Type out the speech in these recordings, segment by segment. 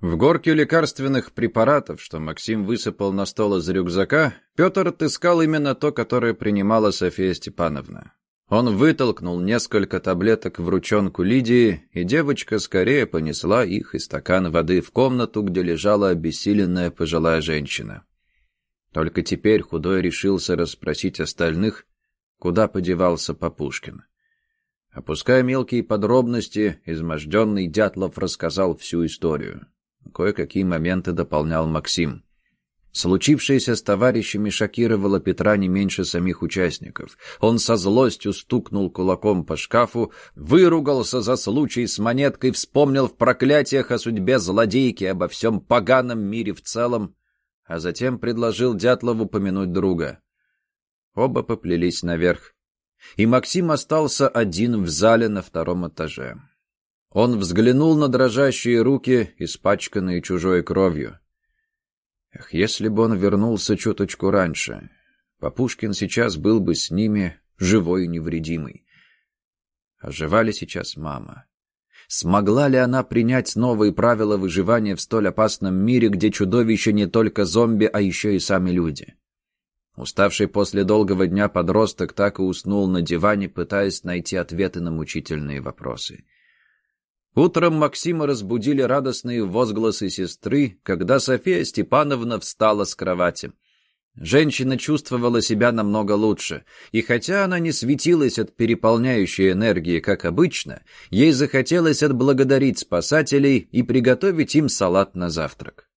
В горке лекарственных препаратов, что Максим высыпал на стол из рюкзака, Петр отыскал именно то, которое принимала София Степановна. Он вытолкнул несколько таблеток в ручонку Лидии, и девочка скорее понесла их и стакан воды в комнату, где лежала обессиленная пожилая женщина. Только теперь худой решился расспросить остальных, куда подевался Попушкин. Опуская мелкие подробности, изможденный Дятлов рассказал всю историю. Кое-какие моменты дополнял Максим. Случившееся с товарищами шокировало Петра не меньше самих участников. Он со злостью стукнул кулаком по шкафу, выругался за случай с монеткой, вспомнил в проклятиях о судьбе злодейки, обо всем поганом мире в целом, а затем предложил Дятлову помянуть друга. Оба поплелись наверх, и Максим остался один в зале на втором этаже. Он взглянул на дрожащие руки, испачканные чужой кровью. Эх, если бы он вернулся чуточку раньше, Попушкин сейчас был бы с ними живой и невредимый. Оживали сейчас мама. Смогла ли она принять новые правила выживания в столь опасном мире, где чудовища не только зомби, а еще и сами люди? Уставший после долгого дня подросток так и уснул на диване, пытаясь найти ответы на мучительные вопросы. Утром Максима разбудили радостные возгласы сестры, когда София Степановна встала с кровати. Женщина чувствовала себя намного лучше, и хотя она не светилась от переполняющей энергии, как обычно, ей захотелось отблагодарить спасателей и приготовить им салат на завтрак.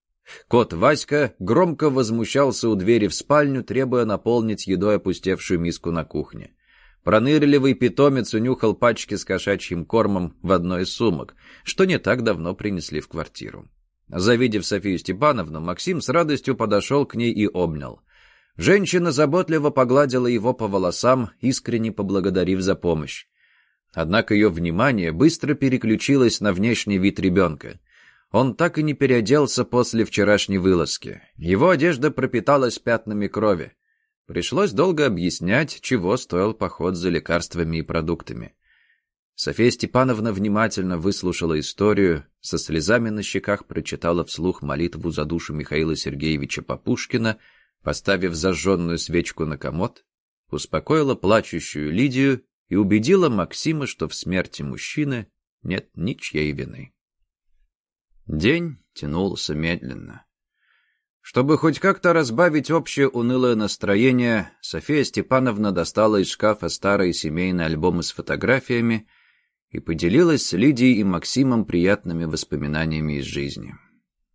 Кот Васька громко возмущался у двери в спальню, требуя наполнить едой опустевшую миску на кухне. Пронырливый питомец унюхал пачки с кошачьим кормом в одной из сумок, что не так давно принесли в квартиру. Завидев Софию Степановну, Максим с радостью подошел к ней и обнял. Женщина заботливо погладила его по волосам, искренне поблагодарив за помощь. Однако ее внимание быстро переключилось на внешний вид ребенка. Он так и не переоделся после вчерашней вылазки. Его одежда пропиталась пятнами крови. Пришлось долго объяснять, чего стоил поход за лекарствами и продуктами. София Степановна внимательно выслушала историю, со слезами на щеках прочитала вслух молитву за душу Михаила Сергеевича Попушкина, поставив зажженную свечку на комод, успокоила плачущую Лидию и убедила Максима, что в смерти мужчины нет ничьей вины. День тянулся медленно. Чтобы хоть как-то разбавить общее унылое настроение, София Степановна достала из шкафа старые семейные альбомы с фотографиями и поделилась с Лидией и Максимом приятными воспоминаниями из жизни.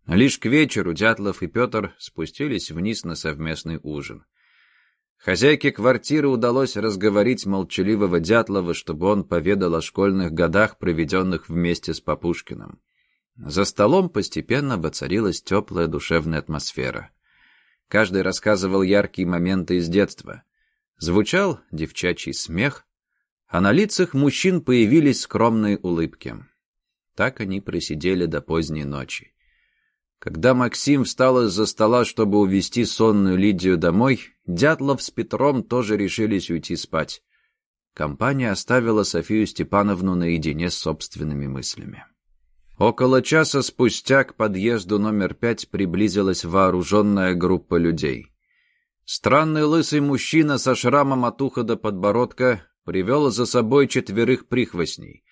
Лишь к вечеру Дятлов и Петр спустились вниз на совместный ужин. Хозяйке квартиры удалось разговорить молчаливого Дятлова, чтобы он поведал о школьных годах, проведенных вместе с Попушкиным. За столом постепенно воцарилась теплая душевная атмосфера. Каждый рассказывал яркие моменты из детства. Звучал девчачий смех, а на лицах мужчин появились скромные улыбки. Так они просидели до поздней ночи. Когда Максим встал из-за стола, чтобы увести сонную Лидию домой, Дятлов с Петром тоже решились уйти спать. Компания оставила Софию Степановну наедине с собственными мыслями. Около часа спустя к подъезду номер пять приблизилась вооруженная группа людей. Странный лысый мужчина со шрамом от уха до подбородка привел за собой четверых прихвостней.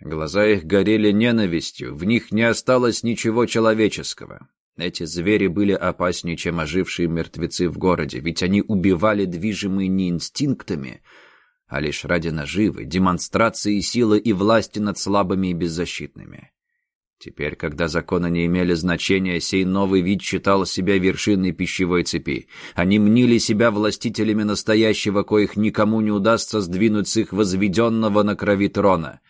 Глаза их горели ненавистью, в них не осталось ничего человеческого. Эти звери были опаснее, чем ожившие мертвецы в городе, ведь они убивали движимые не инстинктами, а лишь ради наживы, демонстрации силы и власти над слабыми и беззащитными. Теперь, когда законы не имели значения, сей новый вид считал себя вершиной пищевой цепи. Они мнили себя властителями настоящего, коих никому не удастся сдвинуть с их возведенного на крови трона.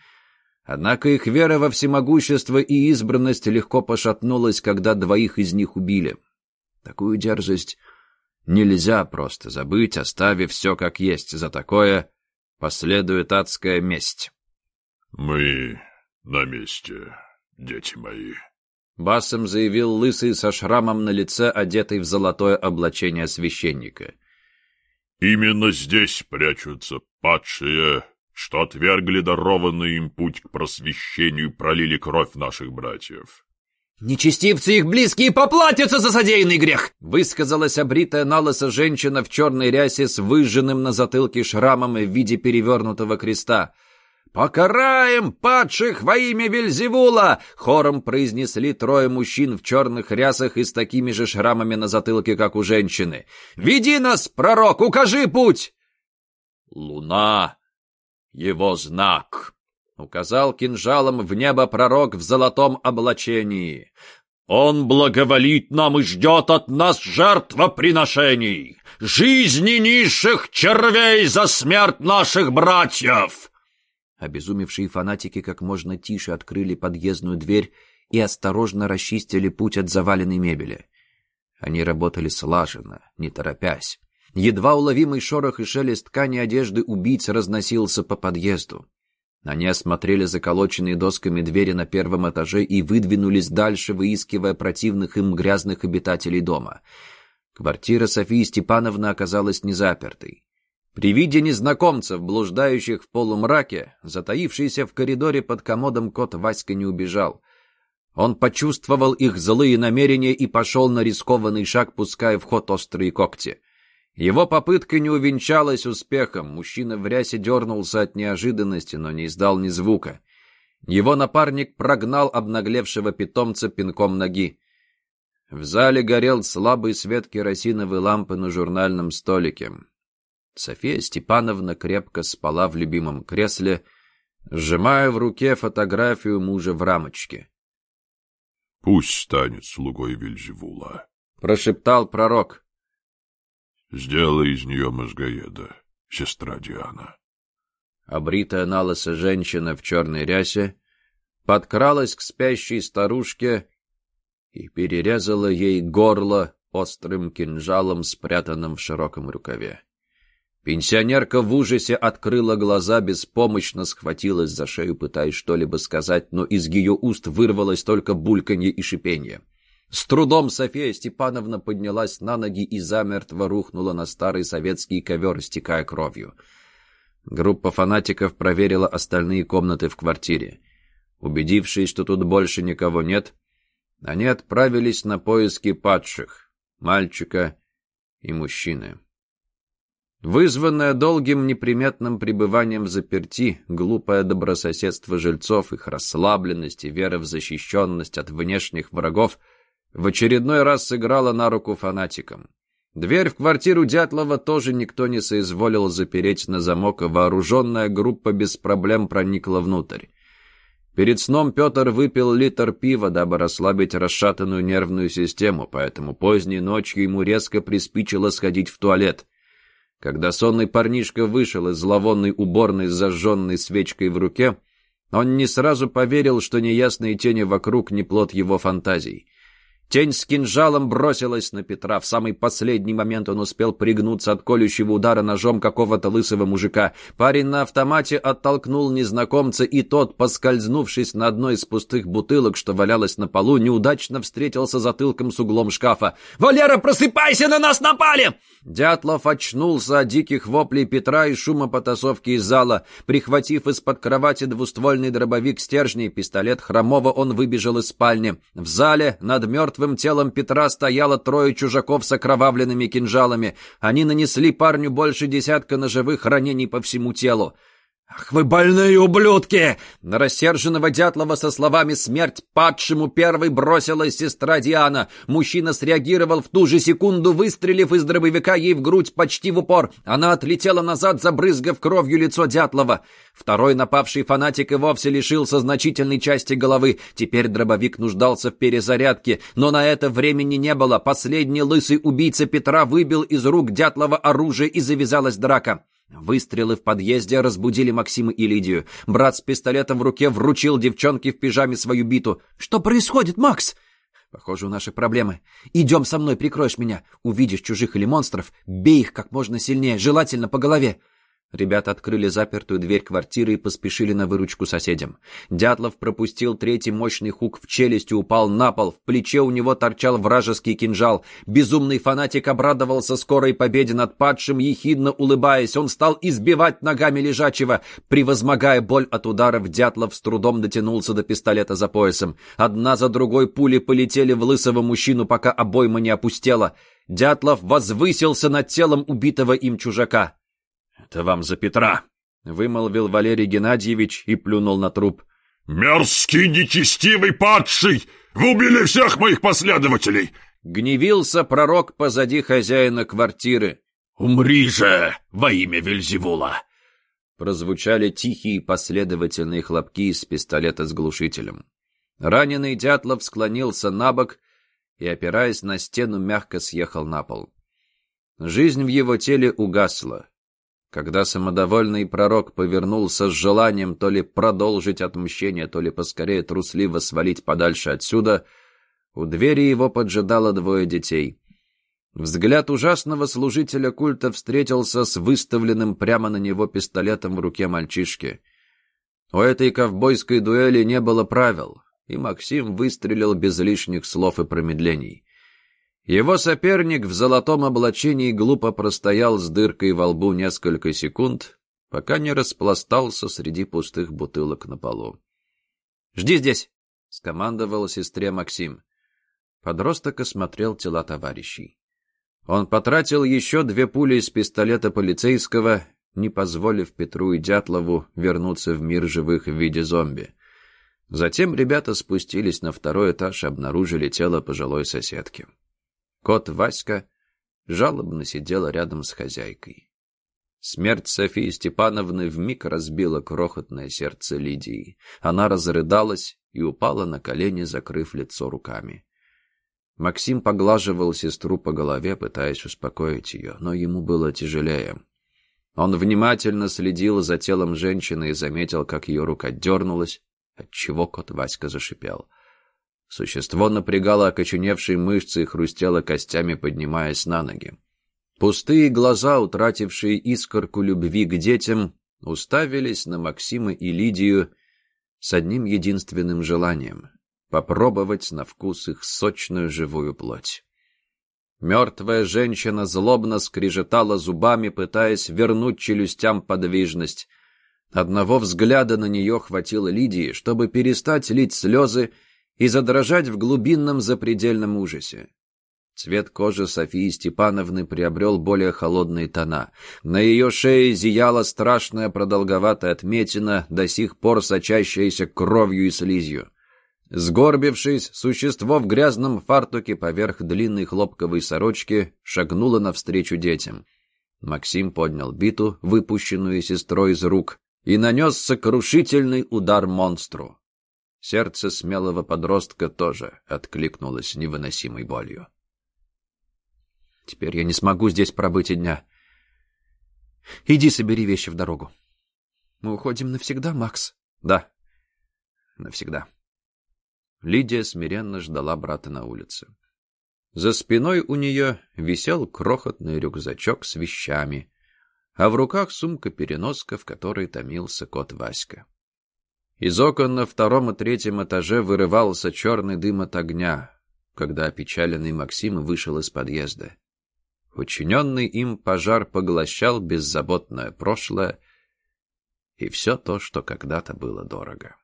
Однако их вера во всемогущество и избранность легко пошатнулась, когда двоих из них убили. Такую дерзость нельзя просто забыть, оставив все как есть. За такое последует адская месть. «Мы на месте», дети мои». Басом заявил лысый со шрамом на лице, одетый в золотое облачение священника. «Именно здесь прячутся падшие, что отвергли дарованный им путь к просвещению и пролили кровь наших братьев. «Нечестивцы их близкие поплатятся за содеянный грех!» Высказалась обритая налысо женщина в черной рясе с выжженным на затылке шрамом в виде перевернутого креста. «Покараем падших во имя Вельзевула!» — хором произнесли трое мужчин в черных рясах и с такими же шрамами на затылке, как у женщины. «Веди нас, пророк, укажи путь!» «Луна — его знак!» — указал кинжалом в небо пророк в золотом облачении. «Он благоволит нам и ждет от нас жертвоприношений, жизни низших червей за смерть наших братьев!» Обезумевшие фанатики как можно тише открыли подъездную дверь и осторожно расчистили путь от заваленной мебели. Они работали слаженно, не торопясь. Едва уловимый шорох и шелест ткани одежды убийц разносился по подъезду. Они осмотрели заколоченные досками двери на первом этаже и выдвинулись дальше, выискивая противных им грязных обитателей дома. Квартира Софии Степановны оказалась незапертой. При виде незнакомцев, блуждающих в полумраке, затаившийся в коридоре под комодом кот Васька не убежал. Он почувствовал их злые намерения и пошел на рискованный шаг, пуская в ход острые когти. Его попытка не увенчалась успехом. Мужчина в рясе дернулся от неожиданности, но не издал ни звука. Его напарник прогнал обнаглевшего питомца пинком ноги. В зале горел слабый свет керосиновой лампы на журнальном столике. София Степановна крепко спала в любимом кресле, сжимая в руке фотографию мужа в рамочке. — Пусть станет слугой Вильзевула, — прошептал пророк. Сделай из нее мозгоеда, сестра Диана. Обритая налысо женщина в черной рясе подкралась к спящей старушке и перерезала ей горло острым кинжалом, спрятанным в широком рукаве. Пенсионерка в ужасе открыла глаза, беспомощно схватилась за шею, пытаясь что-либо сказать, но из ее уст вырвалось только бульканье и шипение. С трудом София Степановна поднялась на ноги и замертво рухнула на старый советский ковер, стекая кровью. Группа фанатиков проверила остальные комнаты в квартире. Убедившись, что тут больше никого нет, они отправились на поиски падших, мальчика и мужчины. Вызванное долгим неприметным пребыванием в заперти, глупое добрососедство жильцов, их расслабленность и вера в защищенность от внешних врагов — в очередной раз сыграла на руку фанатикам. Дверь в квартиру Дятлова тоже никто не соизволил запереть на замок, и вооруженная группа без проблем проникла внутрь. Перед сном Петр выпил литр пива, дабы расслабить расшатанную нервную систему, поэтому поздней ночью ему резко приспичило сходить в туалет. Когда сонный парнишка вышел из зловонной уборной с зажженной свечкой в руке, он не сразу поверил, что неясные тени вокруг не плод его фантазий. Тень с кинжалом бросилась на Петра. В самый последний момент он успел пригнуться от колющего удара ножом какого-то лысого мужика. Парень на автомате оттолкнул незнакомца, и тот, поскользнувшись на одной из пустых бутылок, что валялась на полу, неудачно встретился затылком с углом шкафа. «Валера, просыпайся, на нас напали!» Дятлов очнулся от диких воплей Петра и шума потасовки из зала. Прихватив из-под кровати двуствольный дробовик стержней пистолет Хромова, он выбежал из спальни. В зале над мертвым телом Петра стояло трое чужаков с окровавленными кинжалами. Они нанесли парню больше десятка ножевых ранений по всему телу. «Ах вы больные ублюдки!» На рассерженного Дятлова со словами «Смерть падшему первой» бросилась сестра Диана. Мужчина среагировал в ту же секунду, выстрелив из дробовика ей в грудь почти в упор. Она отлетела назад, забрызгав кровью лицо Дятлова. Второй напавший фанатик и вовсе лишился значительной части головы. Теперь дробовик нуждался в перезарядке, но на это времени не было. Последний лысый убийца Петра выбил из рук Дятлова оружие и завязалась драка. Выстрелы в подъезде разбудили Максима и Лидию. Брат с пистолетом в руке вручил девчонке в пижаме свою биту. «Что происходит, Макс?» «Похоже, у наши проблемы. Идем со мной, прикроешь меня. Увидишь чужих или монстров, бей их как можно сильнее, желательно по голове». Ребята открыли запертую дверь квартиры и поспешили на выручку соседям. Дятлов пропустил третий мощный хук в челюсть и упал на пол. В плече у него торчал вражеский кинжал. Безумный фанатик обрадовался скорой победе над падшим, ехидно улыбаясь. Он стал избивать ногами лежачего. Превозмогая боль от ударов, Дятлов с трудом дотянулся до пистолета за поясом. Одна за другой пули полетели в лысого мужчину, пока обойма не опустела. Дятлов возвысился над телом убитого им чужака. «Это вам за Петра!» — вымолвил Валерий Геннадьевич и плюнул на труп. «Мерзкий, нечестивый падший! Вы убили всех моих последователей!» Гневился пророк позади хозяина квартиры. «Умри же во имя Вельзевула!» Прозвучали тихие последовательные хлопки из пистолета с глушителем. Раненый Дятлов склонился на бок и, опираясь на стену, мягко съехал на пол. Жизнь в его теле угасла. Когда самодовольный пророк повернулся с желанием то ли продолжить отмщение, то ли поскорее трусливо свалить подальше отсюда, у двери его поджидало двое детей. Взгляд ужасного служителя культа встретился с выставленным прямо на него пистолетом в руке мальчишки. У этой ковбойской дуэли не было правил, и Максим выстрелил без лишних слов и промедлений. Его соперник в золотом облачении глупо простоял с дыркой во лбу несколько секунд, пока не распластался среди пустых бутылок на полу. «Жди здесь!» — скомандовал сестре Максим. Подросток осмотрел тела товарищей. Он потратил еще две пули из пистолета полицейского, не позволив Петру и Дятлову вернуться в мир живых в виде зомби. Затем ребята спустились на второй этаж и обнаружили тело пожилой соседки. Кот Васька жалобно сидела рядом с хозяйкой. Смерть Софии Степановны вмиг разбила крохотное сердце Лидии. Она разрыдалась и упала на колени, закрыв лицо руками. Максим поглаживал сестру по голове, пытаясь успокоить ее, но ему было тяжелее. Он внимательно следил за телом женщины и заметил, как ее рука дернулась, отчего кот Васька зашипел — Существо напрягало окоченевшие мышцы и хрустело костями, поднимаясь на ноги. Пустые глаза, утратившие искорку любви к детям, уставились на Максима и Лидию с одним единственным желанием — попробовать на вкус их сочную живую плоть. Мертвая женщина злобно скрежетала зубами, пытаясь вернуть челюстям подвижность. Одного взгляда на нее хватило Лидии, чтобы перестать лить слезы и задрожать в глубинном запредельном ужасе. Цвет кожи Софии Степановны приобрел более холодные тона. На ее шее зияла страшная продолговатая отметина, до сих пор сочащаяся кровью и слизью. Сгорбившись, существо в грязном фартуке поверх длинной хлопковой сорочки шагнуло навстречу детям. Максим поднял биту, выпущенную сестрой из рук, и нанес сокрушительный удар монстру. Сердце смелого подростка тоже откликнулось невыносимой болью. «Теперь я не смогу здесь пробыть и дня. Иди собери вещи в дорогу». «Мы уходим навсегда, Макс?» «Да, навсегда». Лидия смиренно ждала брата на улице. За спиной у нее висел крохотный рюкзачок с вещами, а в руках сумка-переноска, в которой томился кот Васька. Из окон на втором и третьем этаже вырывался черный дым от огня, когда опечаленный Максим вышел из подъезда. Учиненный им пожар поглощал беззаботное прошлое и все то, что когда-то было дорого.